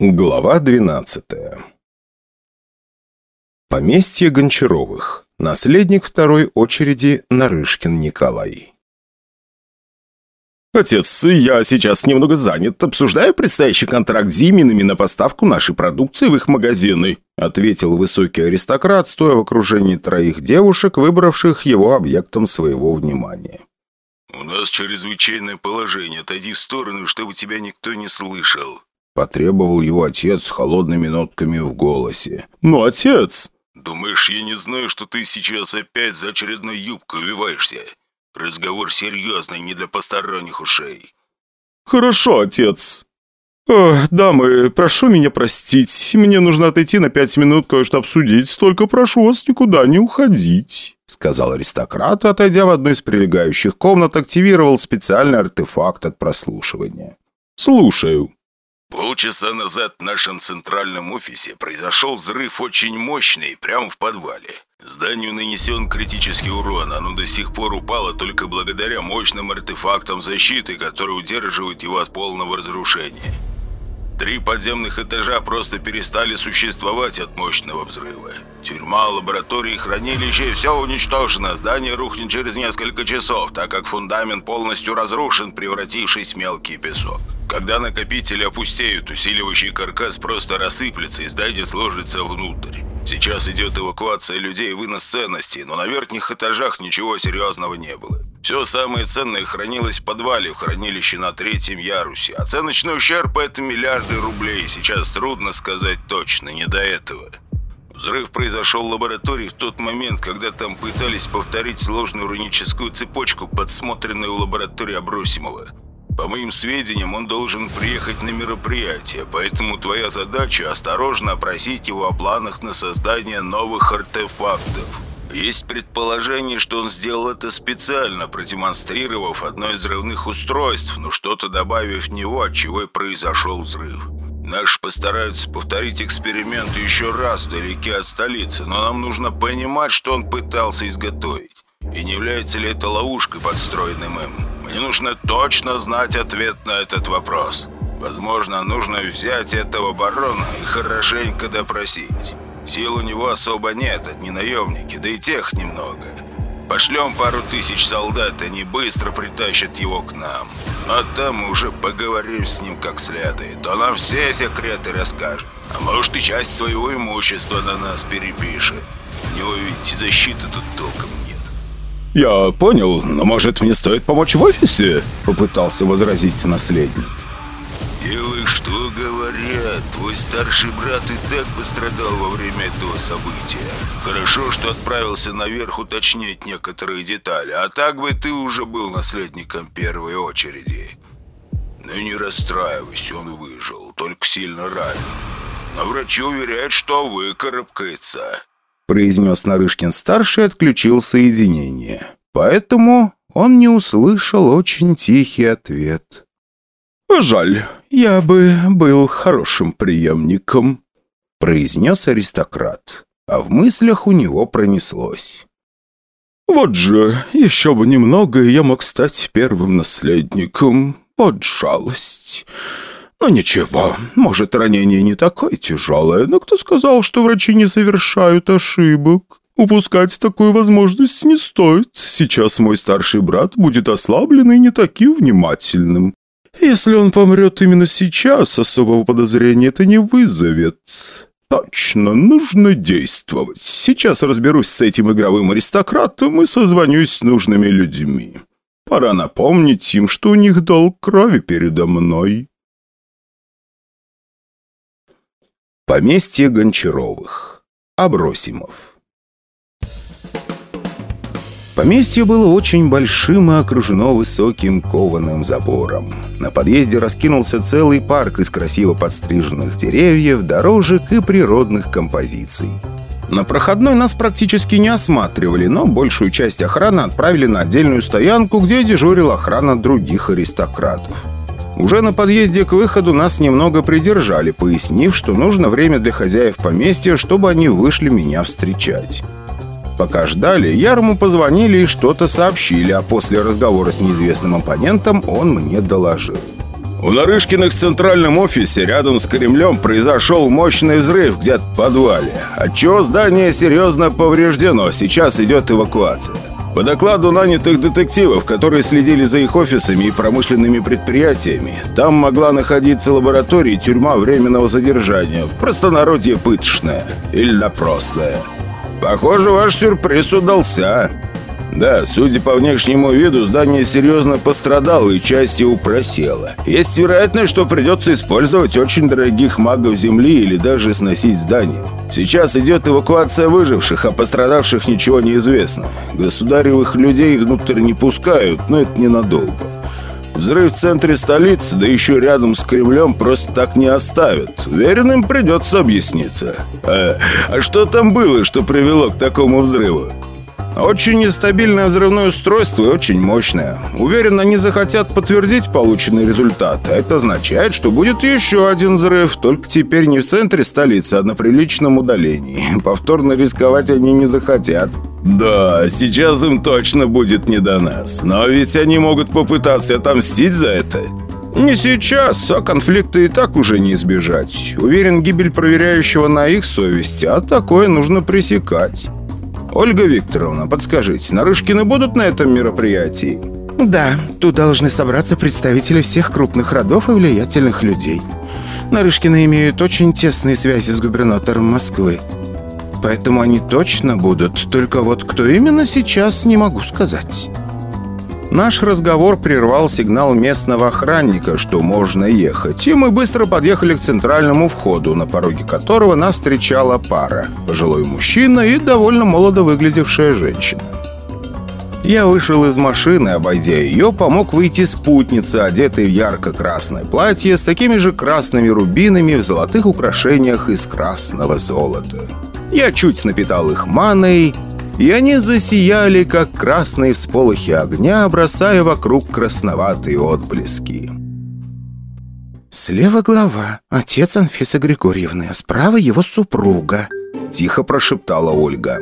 Глава 12 Поместье Гончаровых. Наследник второй очереди Нарышкин Николай. «Отец, я сейчас немного занят. Обсуждаю предстоящий контракт с Зиминами на поставку нашей продукции в их магазины», ответил высокий аристократ, стоя в окружении троих девушек, выбравших его объектом своего внимания. «У нас чрезвычайное положение. Отойди в сторону, чтобы тебя никто не слышал», Потребовал его отец с холодными нотками в голосе. «Ну, отец!» «Думаешь, я не знаю, что ты сейчас опять за очередной юбкой увиваешься? Разговор серьезный, не для посторонних ушей». «Хорошо, отец». О, «Дамы, прошу меня простить. Мне нужно отойти на пять минут кое-что обсудить. Только прошу вас никуда не уходить», — сказал аристократ, отойдя в одну из прилегающих комнат, активировал специальный артефакт от прослушивания. «Слушаю». Полчаса назад в нашем центральном офисе произошел взрыв очень мощный, прямо в подвале. Зданию нанесен критический урон, оно до сих пор упало только благодаря мощным артефактам защиты, которые удерживают его от полного разрушения. Три подземных этажа просто перестали существовать от мощного взрыва. Тюрьма, лаборатории, хранилище – все уничтожено. Здание рухнет через несколько часов, так как фундамент полностью разрушен, превратившись в мелкий песок. Когда накопители опустеют, усиливающий каркас просто рассыплется и здание сложится внутрь. Сейчас идет эвакуация людей и вынос ценностей, но на верхних этажах ничего серьезного не было. Все самое ценное хранилось в подвале в хранилище на третьем ярусе. Оценочный ущерб – это миллиарды рублей. Сейчас трудно сказать точно, не до этого. Взрыв произошел в лаборатории в тот момент, когда там пытались повторить сложную руническую цепочку, подсмотренную в лаборатории Абросимова. По моим сведениям, он должен приехать на мероприятие, поэтому твоя задача – осторожно опросить его о планах на создание новых артефактов. Есть предположение, что он сделал это специально, продемонстрировав одно из взрывных устройств, но что-то добавив в него, от чего и произошел взрыв. Наши постараются повторить эксперимент еще раз вдалеке от столицы, но нам нужно понимать, что он пытался изготовить. И не является ли это ловушкой, подстроенным им? Мне нужно точно знать ответ на этот вопрос. Возможно, нужно взять этого барона и хорошенько допросить. Сил у него особо нет, одни наемники, да и тех немного. Пошлем пару тысяч солдат, они быстро притащат его к нам. А там мы уже поговорим с ним как следует. Он нам все секреты расскажет. А может и часть своего имущества на нас перепишет. У него ведь защиты тут толком нет. «Я понял, но может мне стоит помочь в офисе?» Попытался возразить наследник. «Делай, что говорят. Твой старший брат и так пострадал во время этого события. Хорошо, что отправился наверх уточнить некоторые детали, а так бы ты уже был наследником первой очереди. Но не расстраивайся, он выжил, только сильно ранен. Но врачи уверяют, что выкарабкается» произнес Нарышкин-старший отключил соединение. Поэтому он не услышал очень тихий ответ. «Жаль, я бы был хорошим преемником», — произнес аристократ, а в мыслях у него пронеслось. «Вот же, еще бы немного, и я мог стать первым наследником. Вот жалость. Но ничего, может, ранение не такое тяжелое, но кто сказал, что врачи не совершают ошибок? Упускать такую возможность не стоит. Сейчас мой старший брат будет ослаблен и не таким внимательным. Если он помрет именно сейчас, особого подозрения это не вызовет. Точно, нужно действовать. Сейчас разберусь с этим игровым аристократом и созвонюсь с нужными людьми. Пора напомнить им, что у них долг крови передо мной. Поместье Гончаровых. Абросимов. Поместье было очень большим и окружено высоким кованым забором. На подъезде раскинулся целый парк из красиво подстриженных деревьев, дорожек и природных композиций. На проходной нас практически не осматривали, но большую часть охраны отправили на отдельную стоянку, где дежурила охрана других аристократов. Уже на подъезде к выходу нас немного придержали, пояснив, что нужно время для хозяев поместья, чтобы они вышли меня встречать. Пока ждали, Ярму позвонили и что-то сообщили, а после разговора с неизвестным оппонентом он мне доложил. У Нарышкиных в центральном офисе рядом с Кремлем произошел мощный взрыв где-то в подвале, отчего здание серьезно повреждено, сейчас идет эвакуация. По докладу нанятых детективов, которые следили за их офисами и промышленными предприятиями, там могла находиться лаборатория и тюрьма временного задержания, в простонародье пыточная или допросная. Похоже, ваш сюрприз удался. Да, судя по внешнему виду, здание серьезно пострадало и часть его просела. Есть вероятность, что придется использовать очень дорогих магов Земли или даже сносить здание. Сейчас идет эвакуация выживших, а пострадавших ничего не известно. Государевых людей внутрь не пускают, но это ненадолго. Взрыв в центре столицы, да еще рядом с Кремлем, просто так не оставят. Уверен, им придется объясниться. А, а что там было, что привело к такому взрыву? Очень нестабильное взрывное устройство и очень мощное. Уверен, они захотят подтвердить полученный результат. Это означает, что будет еще один взрыв, только теперь не в центре столицы, а на приличном удалении. Повторно рисковать они не захотят. Да, сейчас им точно будет не до нас. Но ведь они могут попытаться отомстить за это. Не сейчас, а конфликта и так уже не избежать. Уверен, гибель проверяющего на их совести, а такое нужно пресекать. «Ольга Викторовна, подскажите, Нарышкины будут на этом мероприятии?» «Да, тут должны собраться представители всех крупных родов и влиятельных людей. Нарышкины имеют очень тесные связи с губернатором Москвы. Поэтому они точно будут, только вот кто именно сейчас, не могу сказать». Наш разговор прервал сигнал местного охранника, что можно ехать, и мы быстро подъехали к центральному входу, на пороге которого нас встречала пара – пожилой мужчина и довольно молодо выглядевшая женщина. Я вышел из машины, обойдя ее, помог выйти спутница, одетой в ярко-красное платье с такими же красными рубинами в золотых украшениях из красного золота. Я чуть напитал их маной, и они засияли, как красные всполохи огня, бросая вокруг красноватые отблески. «Слева глава, отец Анфисы Григорьевны, а справа его супруга», — тихо прошептала Ольга.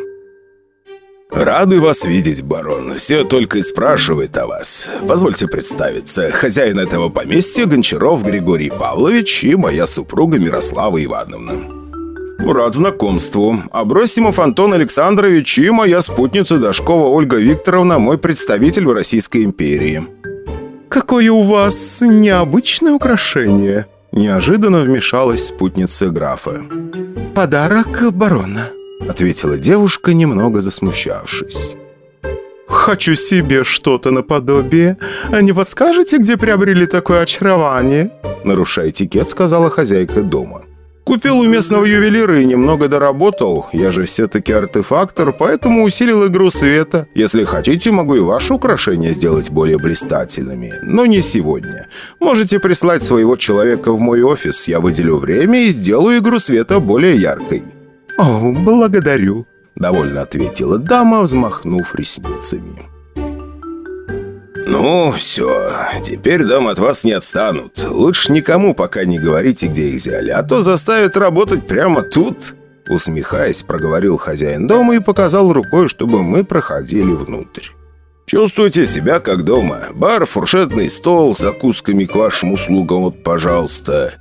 «Рады вас видеть, барон. Все только и спрашивают о вас. Позвольте представиться. Хозяин этого поместья Гончаров Григорий Павлович и моя супруга Мирослава Ивановна». «Рад знакомству. Абросимов Антон Александрович и моя спутница Дашкова Ольга Викторовна, мой представитель в Российской империи». «Какое у вас необычное украшение!» Неожиданно вмешалась спутница графа. «Подарок барона», — ответила девушка, немного засмущавшись. «Хочу себе что-то наподобие. А не подскажете, где приобрели такое очарование?» Нарушая этикет, сказала хозяйка дома. Купил у местного ювелира и немного доработал. Я же все-таки артефактор, поэтому усилил игру света. Если хотите, могу и ваши украшения сделать более блистательными. Но не сегодня. Можете прислать своего человека в мой офис. Я выделю время и сделаю игру света более яркой». «О, благодарю», — довольно ответила дама, взмахнув ресницами. «Ну, все. Теперь дам от вас не отстанут. Лучше никому пока не говорите, где их взяли, а то заставят работать прямо тут». Усмехаясь, проговорил хозяин дома и показал рукой, чтобы мы проходили внутрь. Чувствуйте себя как дома. Бар, фуршетный стол, закусками к вашим услугам, вот, пожалуйста.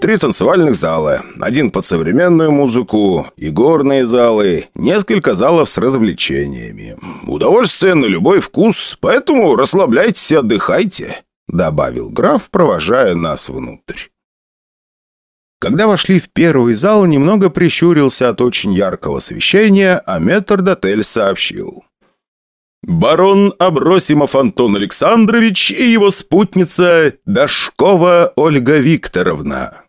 Три танцевальных зала, один под современную музыку, и горные залы, несколько залов с развлечениями. Удовольствие на любой вкус, поэтому расслабляйтесь и отдыхайте», добавил граф, провожая нас внутрь. Когда вошли в первый зал, немного прищурился от очень яркого освещения, а метрдотель сообщил. Барон Абросимов Антон Александрович и его спутница Дашкова Ольга Викторовна.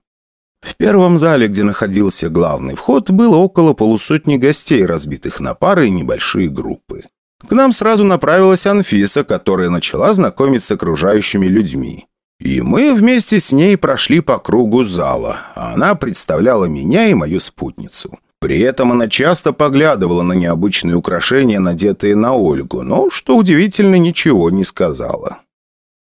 В первом зале, где находился главный вход, было около полусотни гостей, разбитых на пары и небольшие группы. К нам сразу направилась Анфиса, которая начала знакомиться с окружающими людьми. И мы вместе с ней прошли по кругу зала, а она представляла меня и мою спутницу. При этом она часто поглядывала на необычные украшения, надетые на Ольгу, но, что удивительно, ничего не сказала.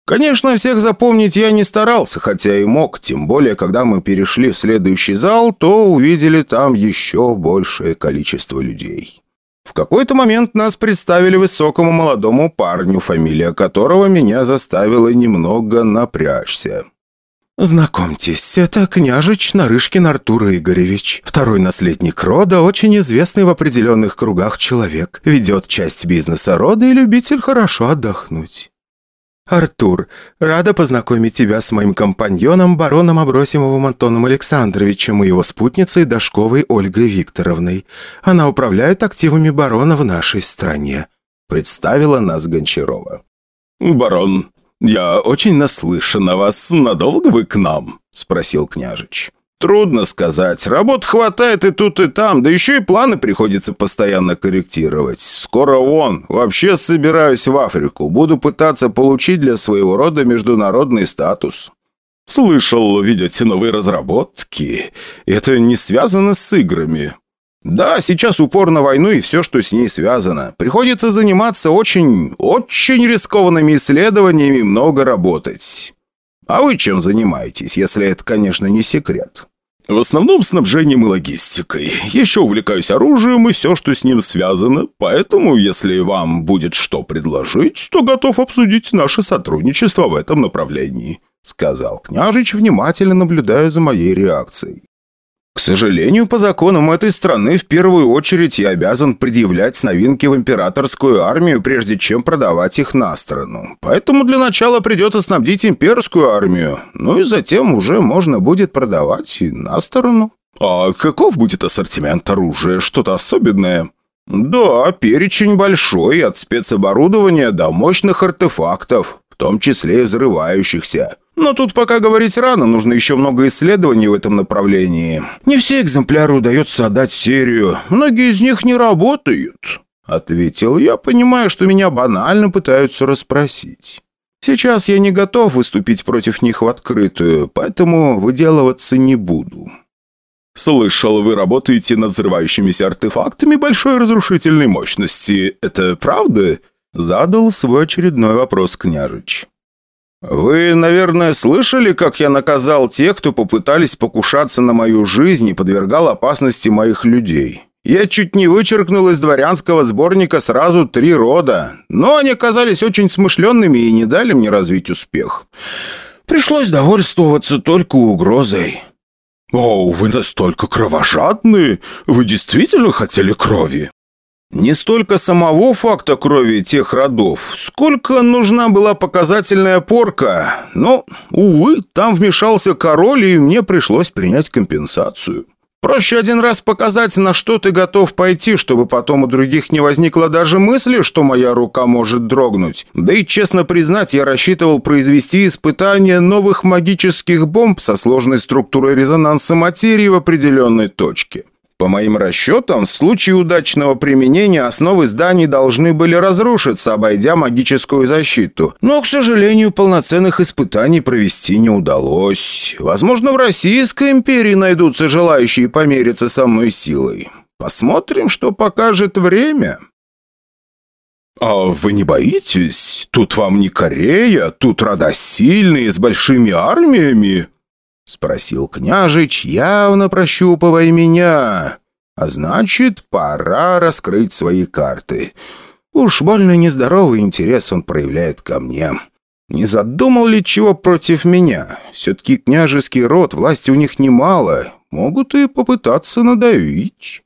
Конечно, всех запомнить я не старался, хотя и мог, тем более, когда мы перешли в следующий зал, то увидели там еще большее количество людей. В какой-то момент нас представили высокому молодому парню, фамилия которого меня заставила немного напрячься. «Знакомьтесь, это княжич Нарышкин Артур Игоревич, второй наследник рода, очень известный в определенных кругах человек, ведет часть бизнеса рода и любитель хорошо отдохнуть». «Артур, рада познакомить тебя с моим компаньоном, бароном Абросимовым Антоном Александровичем и его спутницей Дашковой Ольгой Викторовной. Она управляет активами барона в нашей стране», — представила нас Гончарова. «Барон, я очень наслышан о вас. Надолго вы к нам?» — спросил княжич. «Трудно сказать. Работ хватает и тут, и там, да еще и планы приходится постоянно корректировать. Скоро вон. Вообще собираюсь в Африку. Буду пытаться получить для своего рода международный статус». «Слышал, видите новые разработки. Это не связано с играми». «Да, сейчас упор на войну и все, что с ней связано. Приходится заниматься очень, очень рискованными исследованиями много работать». «А вы чем занимаетесь, если это, конечно, не секрет?» В основном снабжением и логистикой. Еще увлекаюсь оружием и все, что с ним связано. Поэтому, если вам будет что предложить, то готов обсудить наше сотрудничество в этом направлении», сказал княжич, внимательно наблюдая за моей реакцией. К сожалению, по законам этой страны в первую очередь я обязан предъявлять новинки в императорскую армию, прежде чем продавать их на страну. Поэтому для начала придется снабдить имперскую армию, ну и затем уже можно будет продавать и на сторону. А каков будет ассортимент оружия? Что-то особенное? Да, перечень большой, от спецоборудования до мощных артефактов, в том числе и взрывающихся. Но тут пока говорить рано, нужно еще много исследований в этом направлении. Не все экземпляры удается отдать в серию, многие из них не работают», — ответил я, понимая, что меня банально пытаются расспросить. «Сейчас я не готов выступить против них в открытую, поэтому выделываться не буду». «Слышал, вы работаете над взрывающимися артефактами большой разрушительной мощности. Это правда?» Задал свой очередной вопрос княжич. «Вы, наверное, слышали, как я наказал тех, кто попытались покушаться на мою жизнь и подвергал опасности моих людей. Я чуть не вычеркнул из дворянского сборника сразу три рода, но они оказались очень смышленными и не дали мне развить успех. Пришлось довольствоваться только угрозой». «О, вы настолько кровожадны! Вы действительно хотели крови?» Не столько самого факта крови тех родов, сколько нужна была показательная порка. Но, увы, там вмешался король, и мне пришлось принять компенсацию. Проще один раз показать, на что ты готов пойти, чтобы потом у других не возникло даже мысли, что моя рука может дрогнуть. Да и, честно признать, я рассчитывал произвести испытание новых магических бомб со сложной структурой резонанса материи в определенной точке. По моим расчетам, в случае удачного применения основы зданий должны были разрушиться, обойдя магическую защиту. Но, к сожалению, полноценных испытаний провести не удалось. Возможно, в Российской империи найдутся желающие помериться со мной силой. Посмотрим, что покажет время. «А вы не боитесь? Тут вам не Корея, тут рода сильные, с большими армиями», — спросил княжич, явно прощупывая меня. «А значит, пора раскрыть свои карты. Уж больно нездоровый интерес он проявляет ко мне. Не задумал ли чего против меня? Все-таки княжеский род, власти у них немало. Могут и попытаться надавить».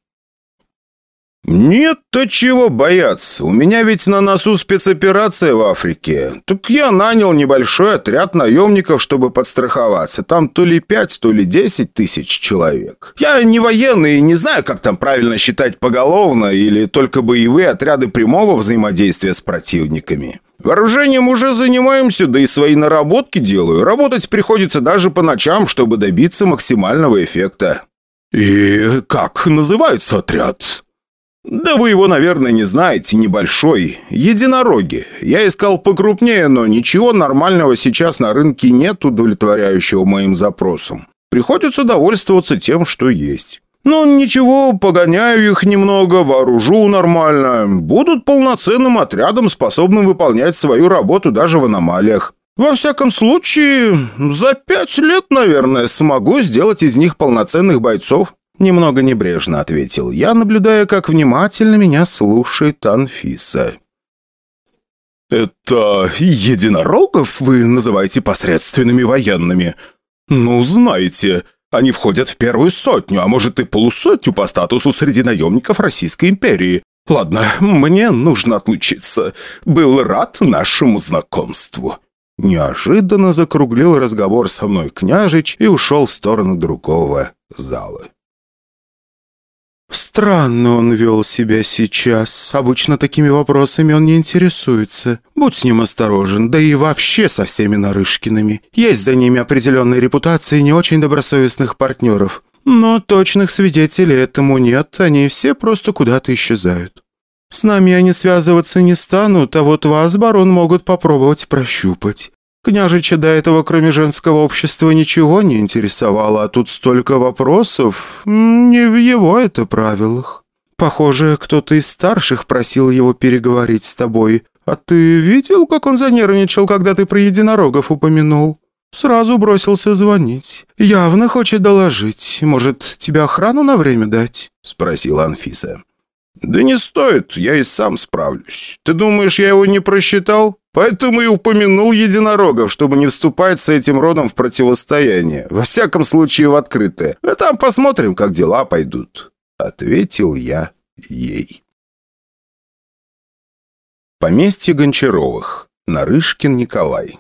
«Нет-то чего бояться. У меня ведь на носу спецоперация в Африке. Так я нанял небольшой отряд наемников, чтобы подстраховаться. Там то ли пять, то ли десять тысяч человек. Я не военный и не знаю, как там правильно считать поголовно или только боевые отряды прямого взаимодействия с противниками. Вооружением уже занимаемся, да и свои наработки делаю. Работать приходится даже по ночам, чтобы добиться максимального эффекта». «И как называется отряд?» «Да вы его, наверное, не знаете, небольшой. Единороги. Я искал покрупнее, но ничего нормального сейчас на рынке нет, удовлетворяющего моим запросам. Приходится довольствоваться тем, что есть». «Ну, ничего, погоняю их немного, вооружу нормально. Будут полноценным отрядом, способным выполнять свою работу даже в аномалиях. Во всяком случае, за пять лет, наверное, смогу сделать из них полноценных бойцов». Немного небрежно ответил я, наблюдая, как внимательно меня слушает Анфиса. «Это единорогов вы называете посредственными военными?» «Ну, знаете, они входят в первую сотню, а может и полусотню по статусу среди наемников Российской империи. Ладно, мне нужно отлучиться. Был рад нашему знакомству». Неожиданно закруглил разговор со мной княжич и ушел в сторону другого зала. «Странно он вел себя сейчас. Обычно такими вопросами он не интересуется. Будь с ним осторожен, да и вообще со всеми Нарышкиными. Есть за ними определенная репутация не очень добросовестных партнеров. Но точных свидетелей этому нет, они все просто куда-то исчезают. С нами они связываться не станут, а вот вас, барон, могут попробовать прощупать. Княжича до этого, кроме женского общества, ничего не интересовало, а тут столько вопросов. Не в его это правилах. Похоже, кто-то из старших просил его переговорить с тобой. А ты видел, как он занервничал, когда ты про единорогов упомянул? Сразу бросился звонить. Явно хочет доложить. Может, тебе охрану на время дать?» — спросила Анфиса. «Да не стоит, я и сам справлюсь. Ты думаешь, я его не просчитал? Поэтому и упомянул единорогов, чтобы не вступать с этим родом в противостояние. Во всяком случае, в открытое. А там посмотрим, как дела пойдут». Ответил я ей. Поместье Гончаровых. Нарышкин Николай.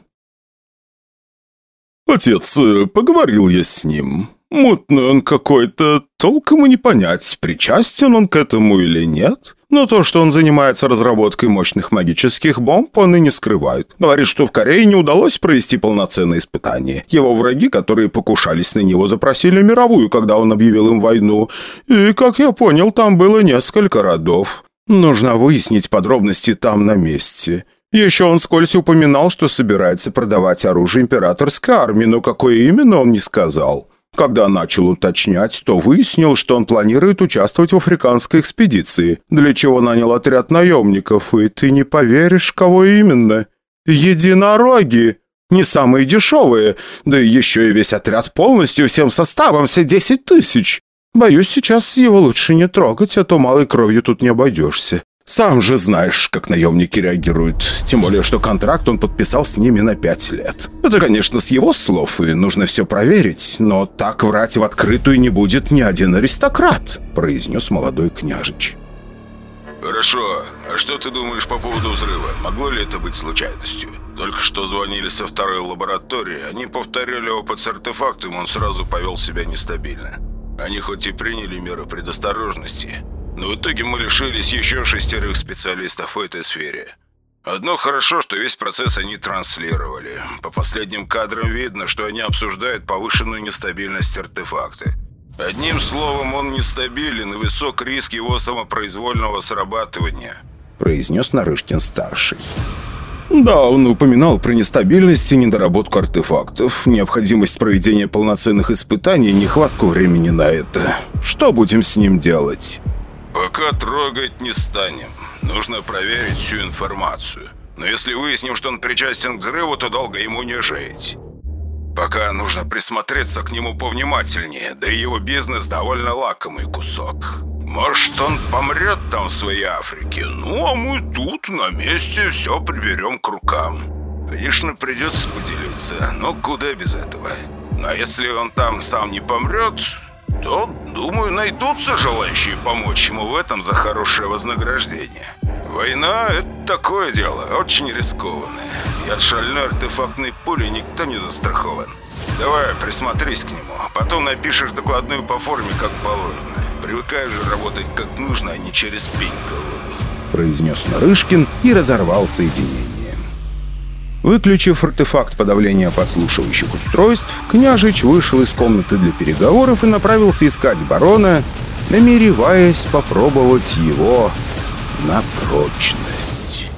«Отец, э, поговорил я с ним. Мутный он какой-то, толком и не понять, причастен он к этому или нет. Но то, что он занимается разработкой мощных магических бомб, он и не скрывает. Говорит, что в Корее не удалось провести полноценное испытание. Его враги, которые покушались на него, запросили мировую, когда он объявил им войну. И, как я понял, там было несколько родов. Нужно выяснить подробности там на месте. Еще он скользь упоминал, что собирается продавать оружие императорской армии, но какое именно он не сказал. Когда начал уточнять, то выяснил, что он планирует участвовать в африканской экспедиции, для чего нанял отряд наемников, и ты не поверишь, кого именно. Единороги! Не самые дешевые, да еще и весь отряд полностью, всем составом, все десять тысяч. Боюсь, сейчас его лучше не трогать, а то малой кровью тут не обойдешься. Сам же знаешь, как наемники реагируют. Тем более, что контракт он подписал с ними на пять лет. Это, конечно, с его слов, и нужно все проверить, но так врать в открытую не будет ни один аристократ», – произнес молодой княжич. «Хорошо. А что ты думаешь по поводу взрыва? Могло ли это быть случайностью? Только что звонили со второй лаборатории. Они повторили опыт с артефактом, он сразу повел себя нестабильно. Они хоть и приняли меры предосторожности, но в итоге мы лишились еще шестерых специалистов в этой сфере. Одно хорошо, что весь процесс они транслировали. По последним кадрам видно, что они обсуждают повышенную нестабильность артефакта. Одним словом, он нестабилен и высок риск его самопроизвольного срабатывания», произнес Нарышкин-старший. Да, он упоминал про нестабильность и недоработку артефактов, необходимость проведения полноценных испытаний и нехватку времени на это. Что будем с ним делать? Пока трогать не станем. Нужно проверить всю информацию. Но если выясним, что он причастен к взрыву, то долго ему не жить. Пока нужно присмотреться к нему повнимательнее, да и его бизнес довольно лакомый кусок. Может, он помрет там в своей Африке, ну а мы тут на месте все приберем к рукам. Конечно, придется поделиться, но куда без этого? А если он там сам не помрет, то, думаю, найдутся желающие помочь ему в этом за хорошее вознаграждение. Война — это такое дело, очень рискованное. И от шальной артефактной пули никто не застрахован. Давай, присмотрись к нему, а потом напишешь докладную по форме, как положено. Привыкай же работать как нужно, а не через пень колоду. Произнес Нарышкин и разорвал соединение. Выключив артефакт подавления подслушивающих устройств, княжич вышел из комнаты для переговоров и направился искать барона, намереваясь попробовать его на прочность.